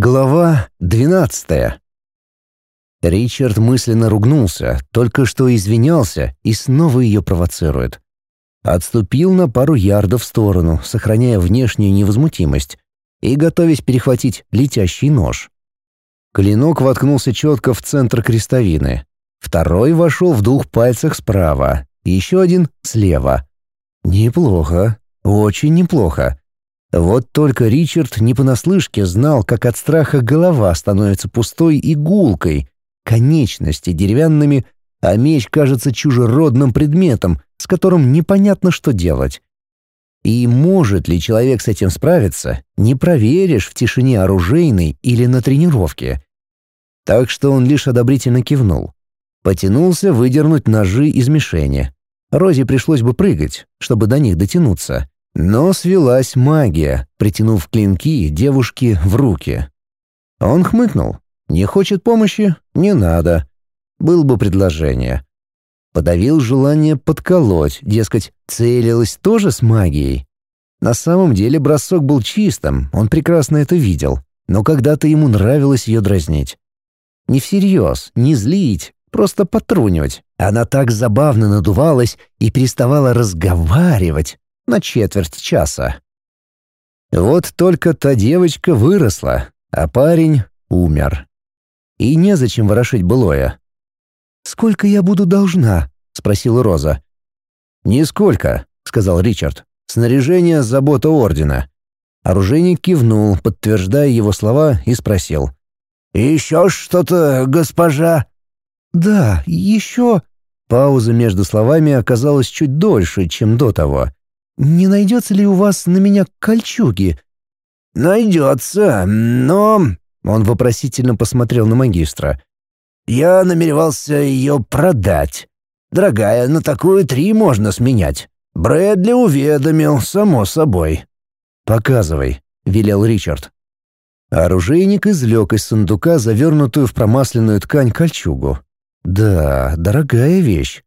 Глава двенадцатая. Ричард мысленно ругнулся, только что извинялся и снова ее провоцирует. Отступил на пару ярдов в сторону, сохраняя внешнюю невозмутимость и готовясь перехватить летящий нож. Клинок воткнулся четко в центр крестовины. Второй вошел в двух пальцах справа, еще один слева. Неплохо, очень неплохо. Вот только Ричард не понаслышке знал, как от страха голова становится пустой и гулкой, конечности деревянными, а меч кажется чужеродным предметом, с которым непонятно, что делать. И может ли человек с этим справиться, не проверишь в тишине оружейной или на тренировке. Так что он лишь одобрительно кивнул. Потянулся выдернуть ножи из мишени. Розе пришлось бы прыгать, чтобы до них дотянуться. Но свелась магия, притянув клинки девушки в руки. Он хмыкнул. Не хочет помощи? Не надо. Было бы предложение. Подавил желание подколоть, дескать, целилась тоже с магией. На самом деле бросок был чистым, он прекрасно это видел, но когда-то ему нравилось ее дразнить. Не всерьез, не злить, просто потрунивать. Она так забавно надувалась и переставала разговаривать, на четверть часа. Вот только та девочка выросла, а парень умер. И незачем ворошить былое. «Сколько я буду должна?» — спросила Роза. «Нисколько», — сказал Ричард. «Снаряжение — забота Ордена». Оружейник кивнул, подтверждая его слова, и спросил. «Еще что-то, госпожа?» «Да, еще...» Пауза между словами оказалась чуть дольше, чем до того. «Не найдется ли у вас на меня кольчуги?» «Найдется, но...» Он вопросительно посмотрел на магистра. «Я намеревался ее продать. Дорогая, на такую три можно сменять. Брэдли уведомил, само собой». «Показывай», — велел Ричард. Оружейник извлек из сундука завернутую в промасленную ткань кольчугу. «Да, дорогая вещь.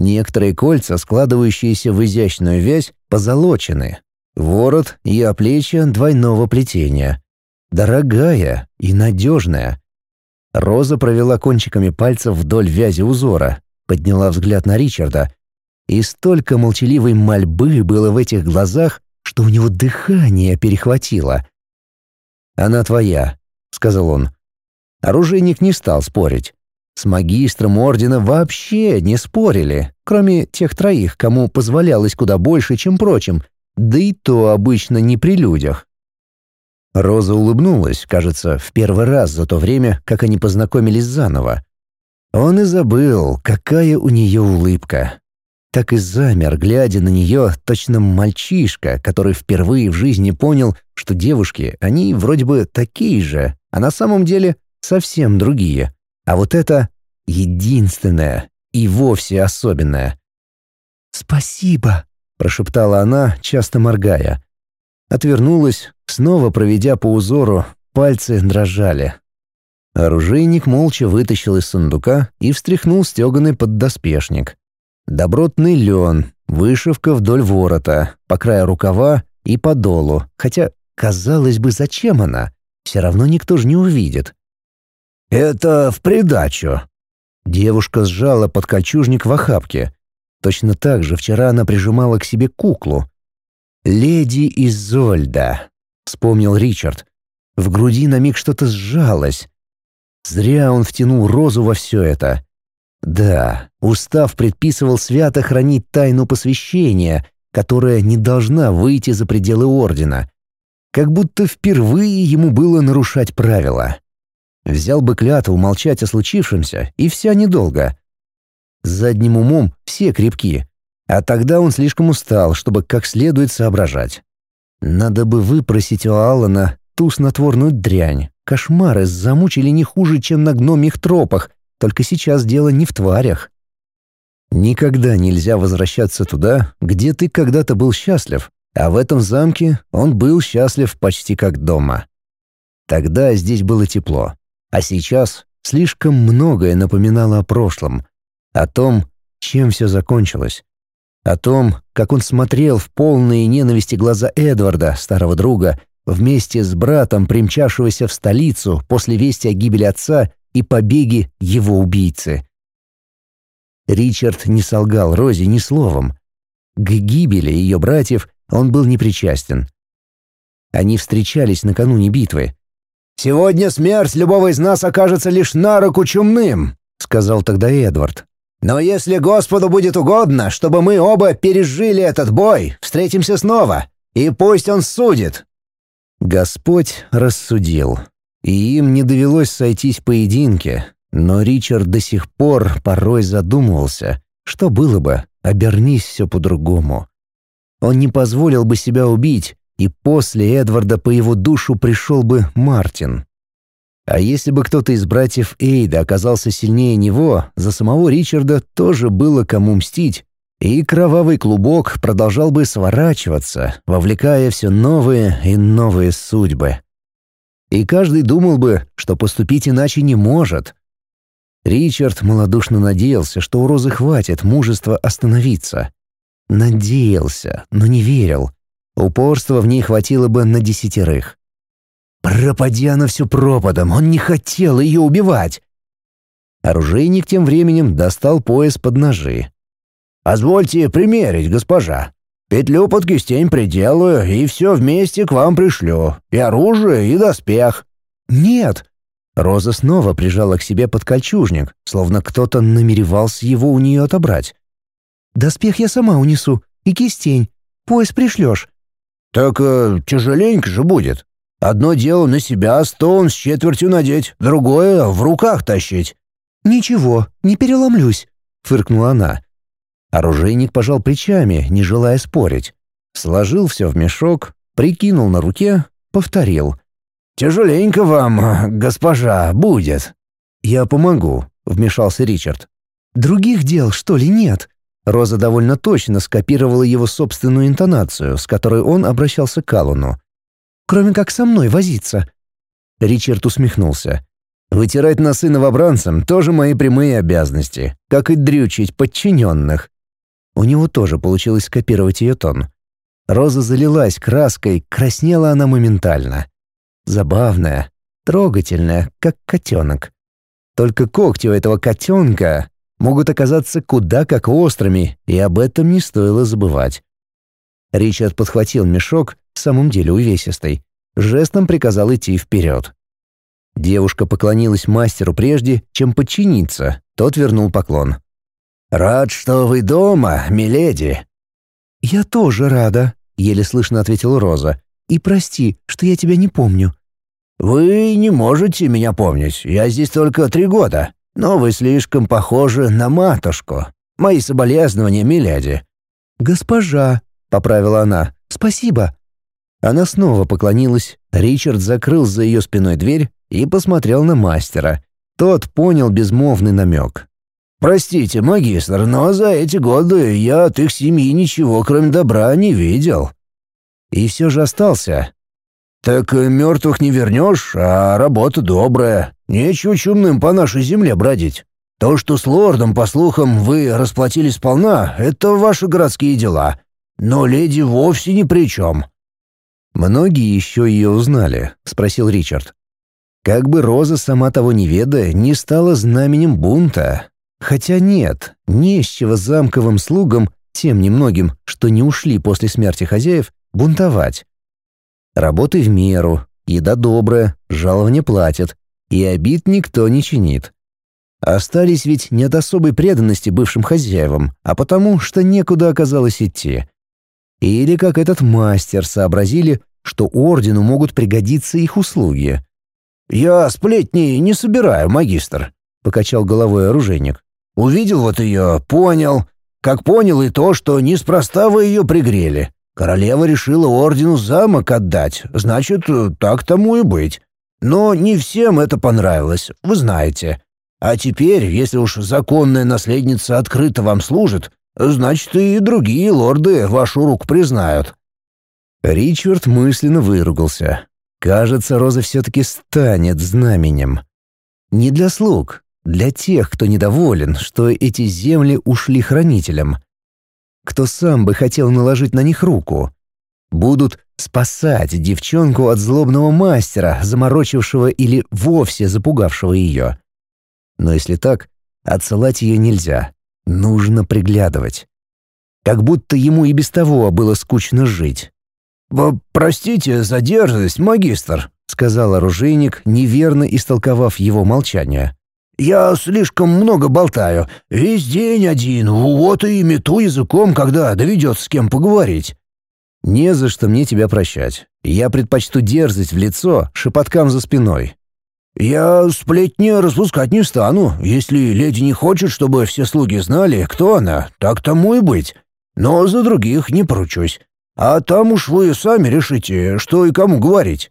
Некоторые кольца, складывающиеся в изящную вязь, позолочены. Ворот и оплечья двойного плетения. Дорогая и надежная. Роза провела кончиками пальцев вдоль вязи узора, подняла взгляд на Ричарда. И столько молчаливой мольбы было в этих глазах, что у него дыхание перехватило. «Она твоя», — сказал он. Оружейник не стал спорить. С магистром ордена вообще не спорили, кроме тех троих, кому позволялось куда больше, чем прочим, да и то обычно не при людях. Роза улыбнулась, кажется, в первый раз за то время, как они познакомились заново. Он и забыл, какая у нее улыбка. Так и замер, глядя на нее, точно мальчишка, который впервые в жизни понял, что девушки, они вроде бы такие же, а на самом деле совсем другие. А вот это единственное и вовсе особенное. «Спасибо», — прошептала она, часто моргая. Отвернулась, снова проведя по узору, пальцы дрожали. Оружейник молча вытащил из сундука и встряхнул стеганый поддоспешник. Добротный лен, вышивка вдоль ворота, по краю рукава и по долу, хотя, казалось бы, зачем она? Все равно никто же не увидит. «Это в придачу». Девушка сжала подкольчужник в охапке. Точно так же вчера она прижимала к себе куклу. «Леди Изольда», — вспомнил Ричард. В груди на миг что-то сжалось. Зря он втянул Розу во все это. Да, устав предписывал свято хранить тайну посвящения, которая не должна выйти за пределы Ордена. Как будто впервые ему было нарушать правила. Взял бы клятву молчать о случившемся, и вся недолго. Задним умом все крепки, а тогда он слишком устал, чтобы как следует соображать. Надо бы выпросить у Алана ту снотворную дрянь. Кошмары замучили не хуже, чем на гномих тропах, только сейчас дело не в тварях. Никогда нельзя возвращаться туда, где ты когда-то был счастлив, а в этом замке он был счастлив почти как дома. Тогда здесь было тепло. А сейчас слишком многое напоминало о прошлом, о том, чем все закончилось, о том, как он смотрел в полные ненависти глаза Эдварда, старого друга, вместе с братом, примчавшегося в столицу после вести о гибели отца и побеге его убийцы. Ричард не солгал Розе ни словом. К гибели ее братьев он был непричастен. Они встречались накануне битвы. «Сегодня смерть любого из нас окажется лишь на руку чумным», — сказал тогда Эдвард. «Но если Господу будет угодно, чтобы мы оба пережили этот бой, встретимся снова, и пусть Он судит». Господь рассудил, и им не довелось сойтись в поединке, но Ричард до сих пор порой задумывался, что было бы, обернись все по-другому. Он не позволил бы себя убить, и после Эдварда по его душу пришел бы Мартин. А если бы кто-то из братьев Эйда оказался сильнее него, за самого Ричарда тоже было кому мстить, и кровавый клубок продолжал бы сворачиваться, вовлекая все новые и новые судьбы. И каждый думал бы, что поступить иначе не может. Ричард малодушно надеялся, что у Розы хватит мужества остановиться. Надеялся, но не верил. Упорства в ней хватило бы на десятерых. Пропади она все пропадом, он не хотел ее убивать. Оружейник тем временем достал пояс под ножи. «Позвольте примерить, госпожа. Петлю под кистень приделаю, и все вместе к вам пришлю. И оружие, и доспех». «Нет!» Роза снова прижала к себе подкольчужник, словно кто-то намеревался его у нее отобрать. «Доспех я сама унесу, и кистень. Пояс пришлешь». «Так э, тяжеленько же будет. Одно дело на себя стон с четвертью надеть, другое — в руках тащить». «Ничего, не переломлюсь», — фыркнула она. Оружейник пожал плечами, не желая спорить. Сложил все в мешок, прикинул на руке, повторил. «Тяжеленько вам, госпожа, будет». «Я помогу», — вмешался Ричард. «Других дел, что ли, нет?» Роза довольно точно скопировала его собственную интонацию, с которой он обращался к Аллану. «Кроме как со мной возиться». Ричард усмехнулся. «Вытирать носы новобранцам — тоже мои прямые обязанности, как и дрючить подчиненных». У него тоже получилось скопировать ее тон. Роза залилась краской, краснела она моментально. Забавная, трогательная, как котенок. Только когти у этого котенка могут оказаться куда как острыми, и об этом не стоило забывать. Ричард подхватил мешок, в самом деле увесистый, жестом приказал идти вперед. Девушка поклонилась мастеру прежде, чем подчиниться, тот вернул поклон. «Рад, что вы дома, миледи». «Я тоже рада», — еле слышно ответила Роза. «И прости, что я тебя не помню». «Вы не можете меня помнить, я здесь только три года, но вы слишком похожи на матушку. Мои соболезнования, миледи». «Госпожа», — поправила она, — «спасибо». Она снова поклонилась, Ричард закрыл за ее спиной дверь и посмотрел на мастера. Тот понял безмолвный намек. «Простите, магистр, но за эти годы я от их семьи ничего, кроме добра, не видел». И все же остался. «Так мертвых не вернешь, а работа добрая. Нечего чумным по нашей земле бродить. То, что с лордом, по слухам, вы расплатились сполна, это ваши городские дела. Но леди вовсе ни при чем». «Многие еще ее узнали?» — спросил Ричард. Как бы Роза, сама того не ведая, не стала знаменем бунта, Хотя нет, не с чего замковым слугам, тем немногим, что не ушли после смерти хозяев, бунтовать. Работы в меру, еда добрая, жалование платят, и обид никто не чинит. Остались ведь не от особой преданности бывшим хозяевам, а потому, что некуда оказалось идти. Или, как этот мастер, сообразили, что ордену могут пригодиться их услуги. «Я сплетни не собираю, магистр», — покачал головой оружейник. Увидел вот ее, понял. Как понял и то, что неспроста вы ее пригрели. Королева решила ордену замок отдать, значит, так тому и быть. Но не всем это понравилось, вы знаете. А теперь, если уж законная наследница открыто вам служит, значит, и другие лорды вашу руку признают». Ричард мысленно выругался. «Кажется, Роза все-таки станет знаменем. Не для слуг, для тех, кто недоволен, что эти земли ушли хранителям. Кто сам бы хотел наложить на них руку. Будут спасать девчонку от злобного мастера, заморочившего или вовсе запугавшего ее. Но если так, отсылать ее нельзя. Нужно приглядывать. Как будто ему и без того было скучно жить. «Простите за дерзость, магистр», — сказал оружейник, неверно истолковав его молчание. «Я слишком много болтаю. Весь день один, вот и мету языком, когда доведется с кем поговорить». «Не за что мне тебя прощать. Я предпочту дерзость в лицо шепоткам за спиной». «Я сплетни распускать не стану. Если леди не хочет, чтобы все слуги знали, кто она, так тому и быть. Но за других не поручусь. А там уж вы сами решите, что и кому говорить».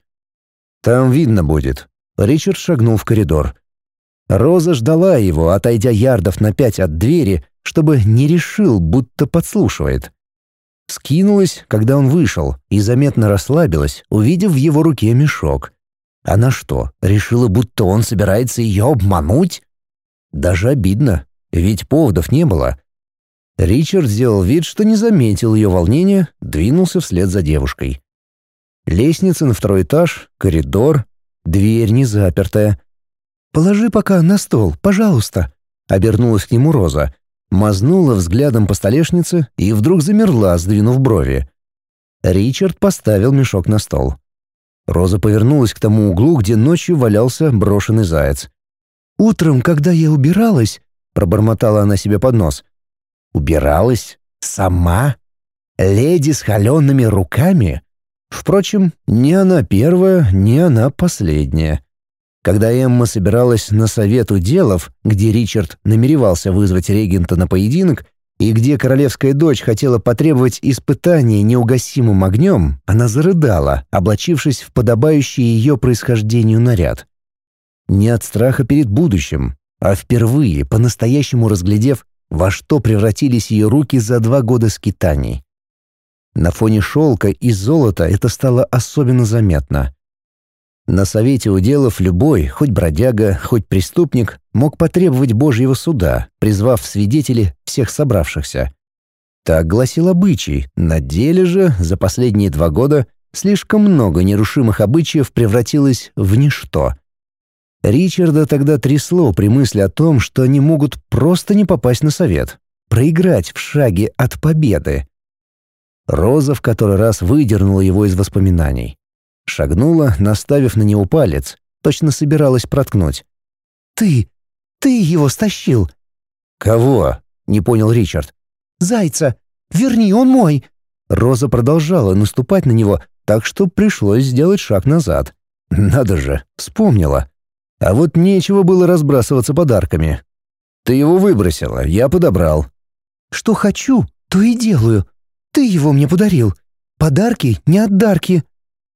«Там видно будет». Ричард шагнул в коридор. Роза ждала его, отойдя ярдов на пять от двери, чтобы не решил, будто подслушивает. Скинулась, когда он вышел, и заметно расслабилась, увидев в его руке мешок. Она что, решила, будто он собирается ее обмануть? Даже обидно, ведь поводов не было. Ричард сделал вид, что не заметил ее волнения, двинулся вслед за девушкой. Лестница на второй этаж, коридор, дверь не запертая. «Положи пока на стол, пожалуйста», — обернулась к нему Роза мазнула взглядом по столешнице и вдруг замерла, сдвинув брови. Ричард поставил мешок на стол. Роза повернулась к тому углу, где ночью валялся брошенный заяц. «Утром, когда я убиралась», — пробормотала она себе под нос. «Убиралась? Сама? Леди с холеными руками?» Впрочем, не она первая, не она последняя. Когда Эмма собиралась на совет уделов, где Ричард намеревался вызвать регента на поединок, и где королевская дочь хотела потребовать испытания неугасимым огнем, она зарыдала, облачившись в подобающий ее происхождению наряд. Не от страха перед будущим, а впервые по-настоящему разглядев, во что превратились ее руки за два года скитаний. На фоне шелка и золота это стало особенно заметно. На совете уделов любой, хоть бродяга, хоть преступник, мог потребовать Божьего суда, призвав свидетели всех собравшихся. Так гласил обычай, на деле же за последние два года слишком много нерушимых обычаев превратилось в ничто. Ричарда тогда трясло при мысли о том, что они могут просто не попасть на совет, проиграть в шаге от победы. Роза в который раз выдернула его из воспоминаний. Шагнула, наставив на него палец, точно собиралась проткнуть. «Ты! Ты его стащил!» «Кого?» — не понял Ричард. «Зайца! Верни, он мой!» Роза продолжала наступать на него, так что пришлось сделать шаг назад. Надо же, вспомнила. А вот нечего было разбрасываться подарками. «Ты его выбросила, я подобрал». «Что хочу, то и делаю. Ты его мне подарил. Подарки не отдарки.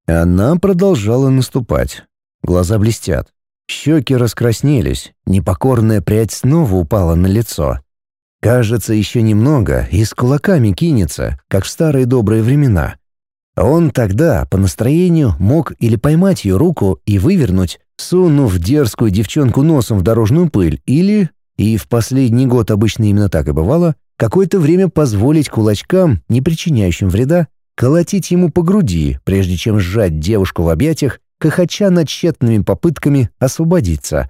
Она продолжала наступать. Глаза блестят. Щеки раскраснелись, непокорная прядь снова упала на лицо. Кажется, еще немного и с кулаками кинется, как в старые добрые времена. Он тогда, по настроению, мог или поймать ее руку и вывернуть, сунув дерзкую девчонку носом в дорожную пыль, или, и в последний год обычно именно так и бывало, какое-то время позволить кулачкам, не причиняющим вреда, колотить ему по груди, прежде чем сжать девушку в объятиях, кохоча над тщетными попытками освободиться.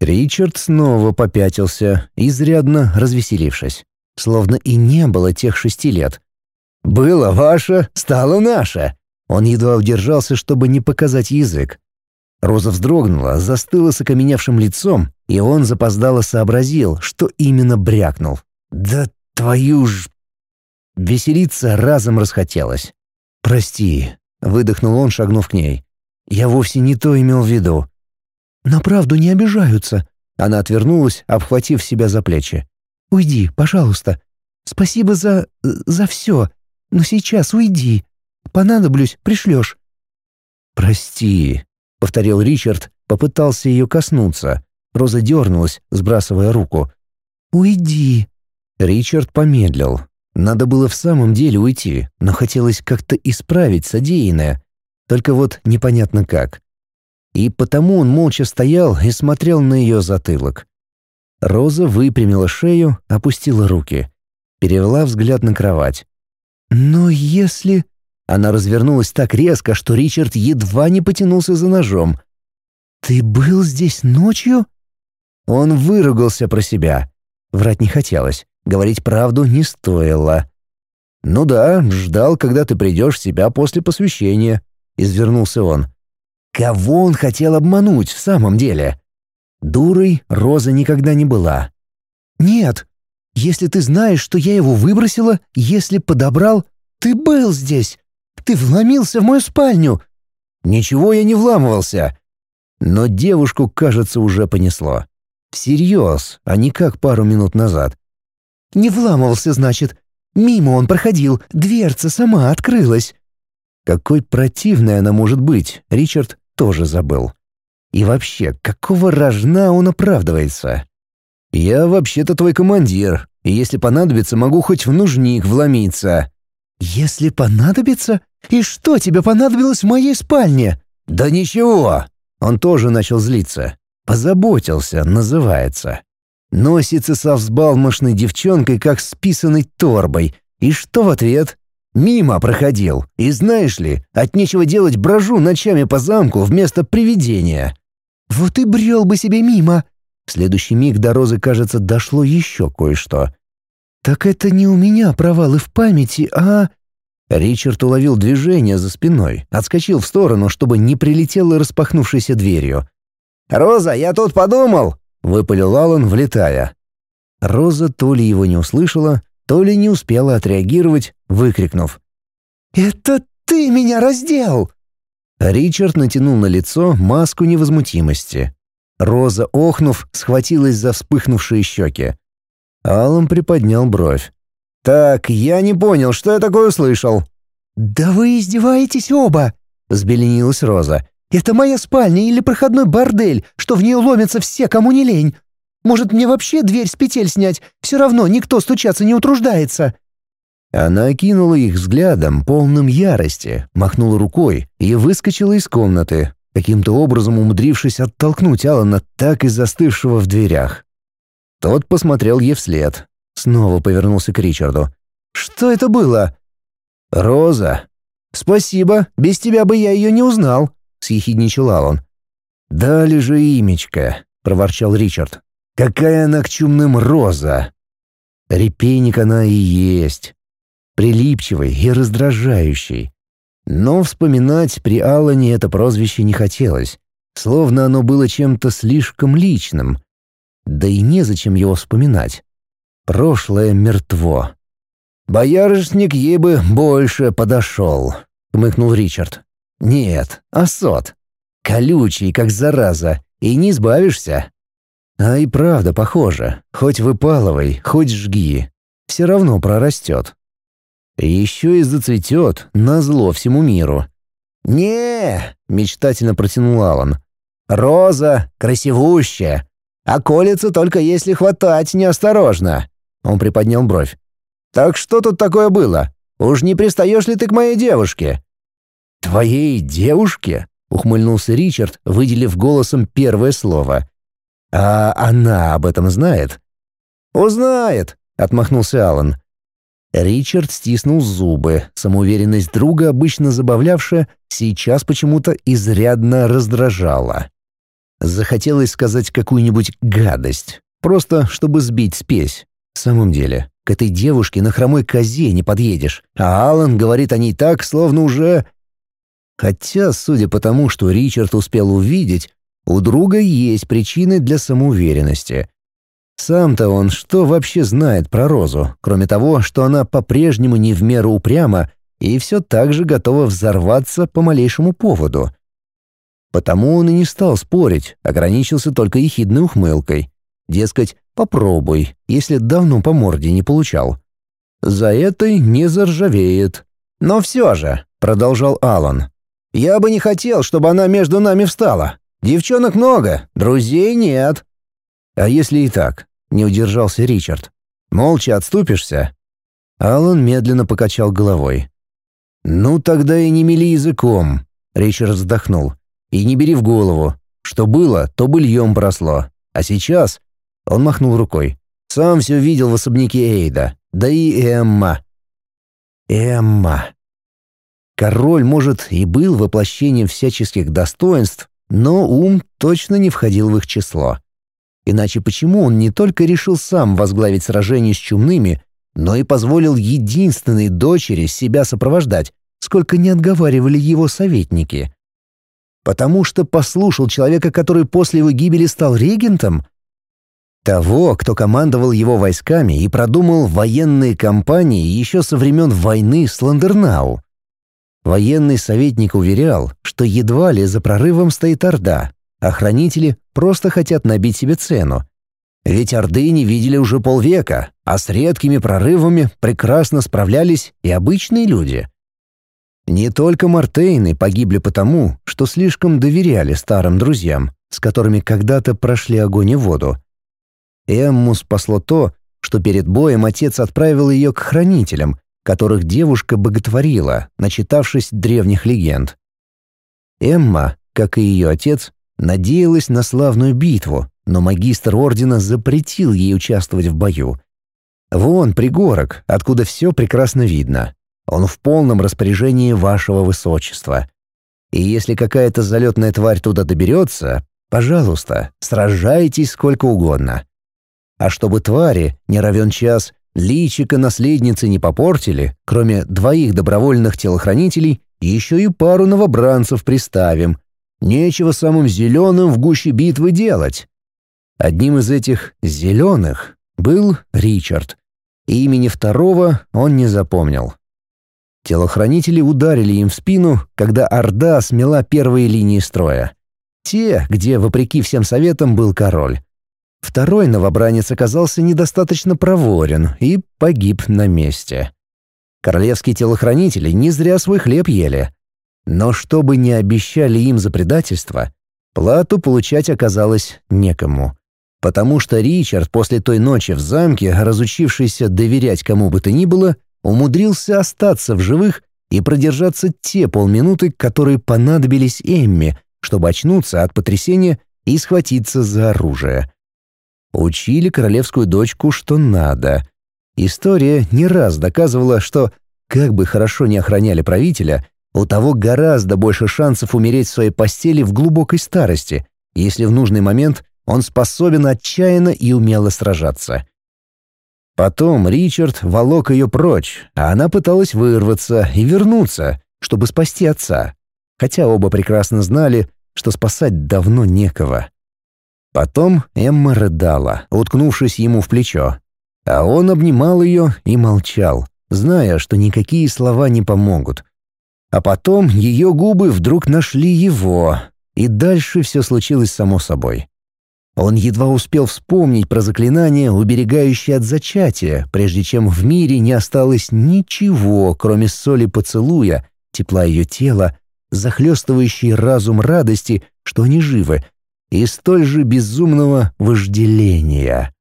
Ричард снова попятился, изрядно развеселившись, словно и не было тех шести лет. «Было ваше, стало наше!» Он едва удержался, чтобы не показать язык. Роза вздрогнула, застыла с окаменевшим лицом, и он запоздало сообразил, что именно брякнул. «Да твою ж...» Веселиться разом расхотелось. «Прости», — выдохнул он, шагнув к ней. «Я вовсе не то имел в виду». «На правду не обижаются». Она отвернулась, обхватив себя за плечи. «Уйди, пожалуйста. Спасибо за... за все. Но сейчас уйди. Понадоблюсь, пришлешь». «Прости», — повторил Ричард, попытался ее коснуться. Роза дернулась, сбрасывая руку. «Уйди». Ричард помедлил, надо было в самом деле уйти, но хотелось как-то исправить содеянное. Только вот непонятно как. И потому он молча стоял и смотрел на ее затылок. Роза выпрямила шею, опустила руки. Перевела взгляд на кровать. «Но если...» Она развернулась так резко, что Ричард едва не потянулся за ножом. «Ты был здесь ночью?» Он выругался про себя. Врать не хотелось, говорить правду не стоило. «Ну да, ждал, когда ты придешь в себя после посвящения», — извернулся он. Кого он хотел обмануть в самом деле? Дурой Роза никогда не была. «Нет, если ты знаешь, что я его выбросила, если подобрал, ты был здесь. Ты вломился в мою спальню». «Ничего я не вламывался». Но девушку, кажется, уже понесло. Всерьез, а не как пару минут назад. «Не вламывался, значит. Мимо он проходил, дверца сама открылась». Какой противной она может быть, Ричард тоже забыл. И вообще, какого рожна он оправдывается? «Я вообще-то твой командир, и если понадобится, могу хоть в нужник вломиться». «Если понадобится? И что тебе понадобилось в моей спальне?» «Да ничего!» Он тоже начал злиться. «Позаботился, называется». Носится со взбалмошной девчонкой, как с писаной торбой. И что в ответ? Мимо проходил, и знаешь ли, от нечего делать брожу ночами по замку вместо привидения. Вот и брел бы себе мимо. В следующий миг до Розы, кажется, дошло еще кое-что. Так это не у меня провалы в памяти, а... Ричард уловил движение за спиной, отскочил в сторону, чтобы не прилетело распахнувшейся дверью. «Роза, я тут подумал!» — выпалил Аллан, влетая. Роза то ли его не услышала, то ли не успела отреагировать, выкрикнув. «Это ты меня раздел!» Ричард натянул на лицо маску невозмутимости. Роза, охнув, схватилась за вспыхнувшие щеки. Аллан приподнял бровь. «Так, я не понял, что я такое услышал?» «Да вы издеваетесь оба!» — взбеленилась Роза. «Это моя спальня или проходной бордель, что в нее ломятся все, кому не лень. Может, мне вообще дверь с петель снять? Все равно никто стучаться не утруждается». Она окинула их взглядом, полным ярости, махнула рукой и выскочила из комнаты, каким-то образом умудрившись оттолкнуть Алана так и застывшего в дверях. Тот посмотрел ей вслед, снова повернулся к Ричарду. «Что это было?» «Роза». «Спасибо, без тебя бы я ее не узнал», — съехидничал Алан. «Дали же имечко», — проворчал Ричард. Какая она к чумным роза! Репейник она и есть. Прилипчивый и раздражающий. Но вспоминать при Аллане это прозвище не хотелось, словно оно было чем-то слишком личным. Да и незачем его вспоминать. Прошлое мертво. «Боярышник ей бы больше подошел», — хмыкнул Ричард. «Нет, осот. Колючий, как зараза, и не избавишься». А и правда похоже. Хоть выпалывай, хоть жги. Все равно прорастет. Еще и зацветет, назло всему миру. не мечтательно протянул Алан. «Роза, красивущая, а колется только если хватать неосторожно». Он приподнял бровь. «Так что тут такое было? Уж не пристаешь ли ты к моей девушке?» «Твоей девушке?» — ухмыльнулся Ричард, выделив голосом первое слово. «А она об этом знает?» «Узнает», — отмахнулся Алан. Ричард стиснул зубы. Самоуверенность друга, обычно забавлявшая, сейчас почему-то изрядно раздражала. Захотелось сказать какую-нибудь гадость, просто чтобы сбить спесь. В самом деле, к этой девушке на хромой козе не подъедешь, а Алан говорит о ней так, словно уже... Хотя, судя по тому, что Ричард успел увидеть, у друга есть причины для самоуверенности. Сам-то он что вообще знает про Розу, кроме того, что она по-прежнему не в меру упряма и все так же готова взорваться по малейшему поводу. Потому он и не стал спорить, ограничился только ехидной ухмылкой. Дескать, попробуй, если давно по морде не получал. За этой не заржавеет. Но все же, продолжал Алан, я бы не хотел, чтобы она между нами встала. Девчонок много, друзей нет». «А если и так?» — не удержался Ричард. «Молча отступишься?» Алан медленно покачал головой. «Ну тогда и не мели языком», — Ричард вздохнул. «И не бери в голову. Что было, то быльем просло. А сейчас...» — он махнул рукой. «Сам все видел в особняке Эйда. Да и Эмма». «Эмма». Король, может, и был воплощением всяческих достоинств, но ум точно не входил в их число. Иначе почему он не только решил сам возглавить сражение с чумными, но и позволил единственной дочери себя сопровождать, сколько не отговаривали его советники? Потому что послушал человека, который после его гибели стал регентом? Того, кто командовал его войсками и продумал военные кампании еще со времен войны с Ландернау. Военный советник уверял, что едва ли за прорывом стоит Орда, а хранители просто хотят набить себе цену. Ведь Орды не видели уже полвека, а с редкими прорывами прекрасно справлялись и обычные люди. Не только Мартейны погибли потому, что слишком доверяли старым друзьям, с которыми когда-то прошли огонь и воду. Эмму спасло то, что перед боем отец отправил ее к хранителям, которых девушка боготворила, начитавшись древних легенд. Эмма, как и ее отец, надеялась на славную битву, но магистр ордена запретил ей участвовать в бою. Вон пригорок, откуда все прекрасно видно. Он в полном распоряжении вашего высочества. И если какая-то залетная тварь туда доберется, пожалуйста, сражайтесь сколько угодно. А чтобы твари, не равен час, Личика наследницы не попортили, кроме двоих добровольных телохранителей, еще и пару новобранцев приставим. Нечего самым зеленым в гуще битвы делать. Одним из этих «зеленых» был Ричард. Имени второго он не запомнил. Телохранители ударили им в спину, когда Орда смела первые линии строя. Те, где, вопреки всем советам, был король. Второй новобранец оказался недостаточно проворен и погиб на месте. Королевские телохранители не зря свой хлеб ели. Но чтобы не обещали им за предательство, плату получать оказалось некому. Потому что Ричард после той ночи в замке, разучившийся доверять кому бы то ни было, умудрился остаться в живых и продержаться те полминуты, которые понадобились Эмме, чтобы очнуться от потрясения и схватиться за оружие. Учили королевскую дочку, что надо. История не раз доказывала, что, как бы хорошо не охраняли правителя, у того гораздо больше шансов умереть в своей постели в глубокой старости, если в нужный момент он способен отчаянно и умело сражаться. Потом Ричард волок ее прочь, а она пыталась вырваться и вернуться, чтобы спасти отца, хотя оба прекрасно знали, что спасать давно некого. Потом Эмма рыдала, уткнувшись ему в плечо. А он обнимал ее и молчал, зная, что никакие слова не помогут. А потом ее губы вдруг нашли его, и дальше все случилось само собой. Он едва успел вспомнить про заклинание, уберегающее от зачатия, прежде чем в мире не осталось ничего, кроме соли поцелуя, тепла ее тела, захлестывающей разум радости, что они живы, и столь же безумного вожделения.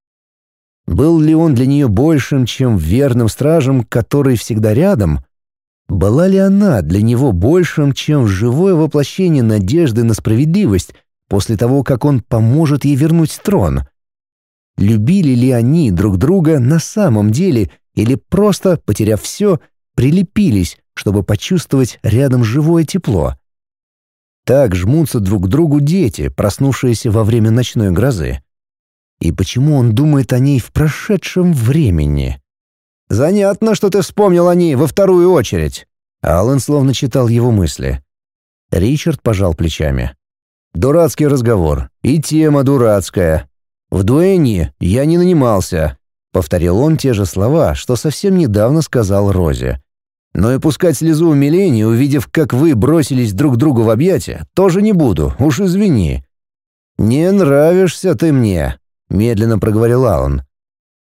Был ли он для нее большим, чем верным стражем, который всегда рядом? Была ли она для него большим, чем живое воплощение надежды на справедливость после того, как он поможет ей вернуть трон? Любили ли они друг друга на самом деле или просто, потеряв все, прилепились, чтобы почувствовать рядом живое тепло? Так жмутся друг к другу дети, проснувшиеся во время ночной грозы. И почему он думает о ней в прошедшем времени? «Занятно, что ты вспомнил о ней во вторую очередь!» Аллен словно читал его мысли. Ричард пожал плечами. «Дурацкий разговор. И тема дурацкая. В Дуэни я не нанимался», — повторил он те же слова, что совсем недавно сказал Розе. Но и пускать слезу умиления, увидев, как вы бросились друг другу в объятия, тоже не буду, уж извини». «Не нравишься ты мне», — медленно проговорил Алан.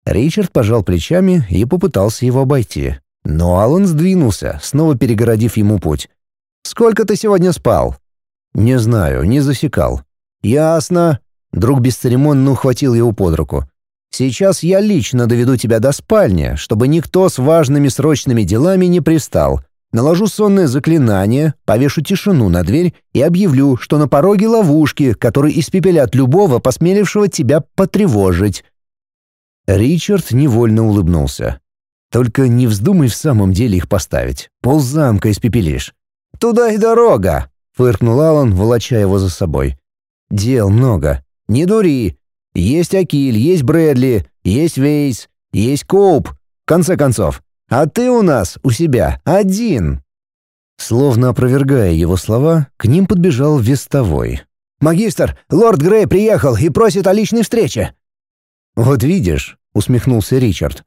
Ричард пожал плечами и попытался его обойти. Но Алан сдвинулся, снова перегородив ему путь. «Сколько ты сегодня спал?» «Не знаю, не засекал». «Ясно». Друг бесцеремонно ухватил его под руку. Сейчас я лично доведу тебя до спальни, чтобы никто с важными срочными делами не пристал. Наложу сонное заклинание, повешу тишину на дверь и объявлю, что на пороге ловушки, которые испепелят любого, посмелившего тебя потревожить». Ричард невольно улыбнулся. «Только не вздумай в самом деле их поставить. Пол замка испепелишь. туда и дорога!» — фыркнул Алан, волоча его за собой. «Дел много. Не дури. Есть Акиль, есть Брэдли, есть Вейс, есть Коуп, в конце концов. А ты у нас, у себя, один!» Словно опровергая его слова, к ним подбежал вестовой. «Магистр, лорд Грей приехал и просит о личной встрече». «Вот видишь», — усмехнулся Ричард.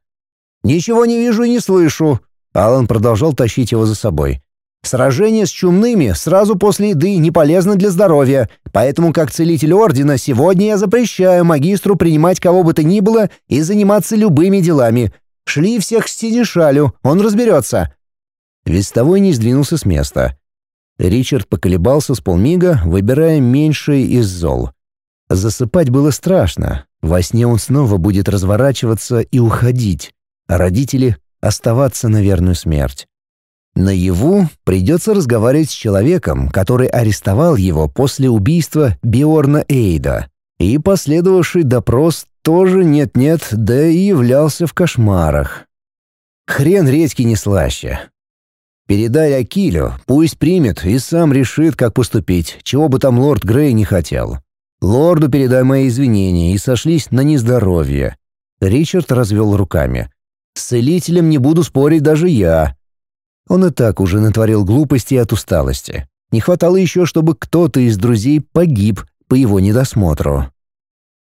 «Ничего не вижу и не слышу». Алан продолжал тащить его за собой. Сражение с чумными сразу после еды не полезно для здоровья, поэтому как целитель Ордена сегодня я запрещаю магистру принимать кого бы то ни было и заниматься любыми делами. Шли всех к Стенишалю, он разберется». Вестовой не сдвинулся с места. Ричард поколебался с полмига, выбирая меньшее из зол. Засыпать было страшно. Во сне он снова будет разворачиваться и уходить, а родители — оставаться на верную смерть. Наяву придется разговаривать с человеком, который арестовал его после убийства Биорна Эйда. И последовавший допрос тоже нет-нет, да и являлся в кошмарах. Хрен редьки не слаще. Передай Акилю, пусть примет и сам решит, как поступить, чего бы там лорд Грей не хотел. Лорду передай мои извинения и сошлись на нездоровье. Ричард развел руками. С целителем не буду спорить даже я, он и так уже натворил глупости от усталости. Не хватало еще, чтобы кто-то из друзей погиб по его недосмотру.